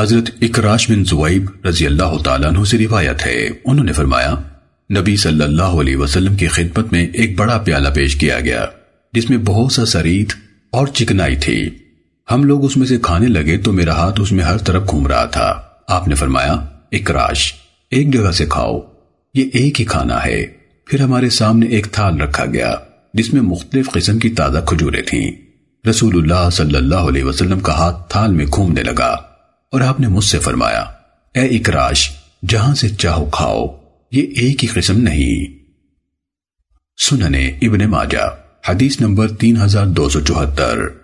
حضرت اکراش بن زوائب رضی اللہ تعالیٰ عنہ سے روایت ہے۔ انہوں نے فرمایا، نبی صلی اللہ علیہ وسلم کی خدمت میں ایک بڑا پیالہ پیش کیا گیا، جس میں بہت سا سرید اور چکنائی تھی۔ ہم لوگ اس میں سے کھانے لگے تو میرا ہاتھ اس میں ہر طرف گھوم رہا تھا۔ آپ نے فرمایا، اکراش، ایک جگہ سے کھاؤ، یہ ایک ہی کھانا ہے۔ پھر ہمارے سامنے ایک تھال رکھا گیا، جس میں مختلف قسم کی تازہ کھجورے تھیں۔ رسول اللہ صلی اللہ علیہ وسلم کا ہاتھ تھال میں گھومنے لگا۔ اور آپ نے مجھ سے فرمایا، اے اکراش، جہاں سے چاہو کھاؤ، یہ ایک ہی قسم نہیں۔ سننے ابن ماجہ، حدیث نمبر تین ہزار دو سو چوہتر۔